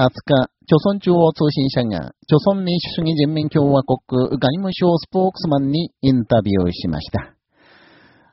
20日、朝鮮中央通信社が、朝鮮民主主義人民共和国外務省スポークスマンにインタビューしました。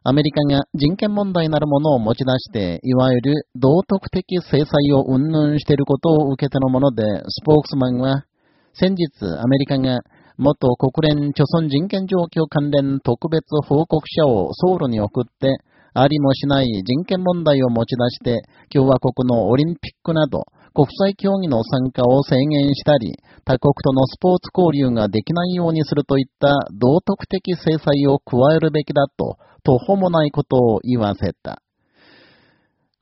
アメリカが人権問題なるものを持ち出して、いわゆる道徳的制裁を云々していることを受けてのもので、スポークスマンは、先日アメリカが元国連朝鮮人権状況関連特別報告者をソウルに送って、ありもしない人権問題を持ち出して、共和国のオリンピックなど、国際競技の参加を制限したり、他国とのスポーツ交流ができないようにするといった道徳的制裁を加えるべきだと、途方もないことを言わせた。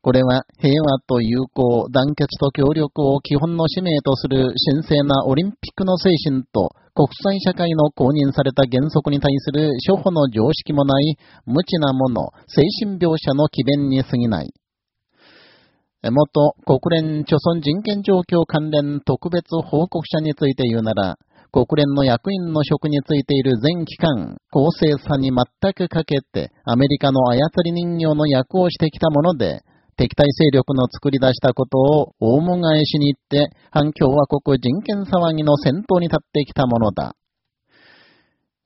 これは平和と友好、団結と協力を基本の使命とする神聖なオリンピックの精神と国際社会の公認された原則に対する諸法の常識もない無知なもの、精神描写の奇弁に過ぎない。元国連朝鮮人権状況関連特別報告者について言うなら、国連の役員の職についている全機関、公正さに全くかけて、アメリカの操り人形の役をしてきたもので、敵対勢力の作り出したことを大も返しに行って、反共和国人権騒ぎの先頭に立ってきたものだ。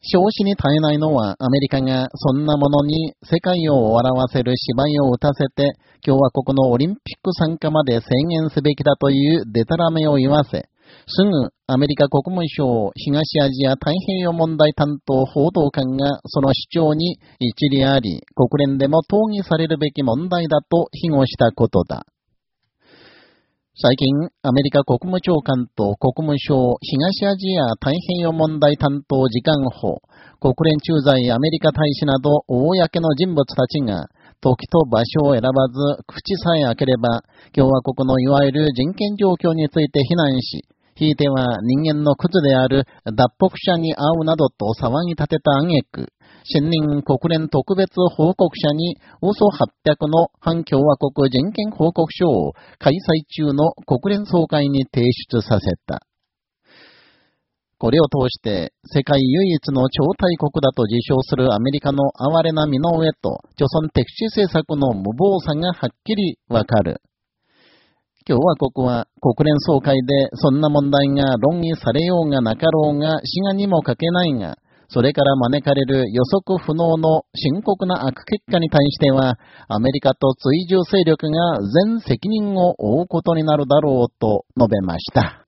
少子に耐えないのはアメリカがそんなものに世界を笑わせる芝居を打たせて共和国のオリンピック参加まで制限すべきだというデタラメを言わせ、すぐアメリカ国務省東アジア太平洋問題担当報道官がその主張に一理あり、国連でも討議されるべき問題だと庇護したことだ。最近、アメリカ国務長官と国務省東アジア太平洋問題担当次官補、国連駐在アメリカ大使など公の人物たちが、時と場所を選ばず、口さえ開ければ、共和国のいわゆる人権状況について非難し、ひいては人間の靴である脱北者に会うなどと騒ぎ立てた挙句、新任国連特別報告者に嘘800の反共和国人権報告書を開催中の国連総会に提出させた。これを通して世界唯一の超大国だと自称するアメリカの哀れな身の上と、著存敵視政策の無謀さがはっきりわかる。共和国は国連総会でそんな問題が論議されようがなかろうが滋賀にもかけないが、それから招かれる予測不能の深刻な悪結果に対しては、アメリカと追従勢力が全責任を負うことになるだろうと述べました。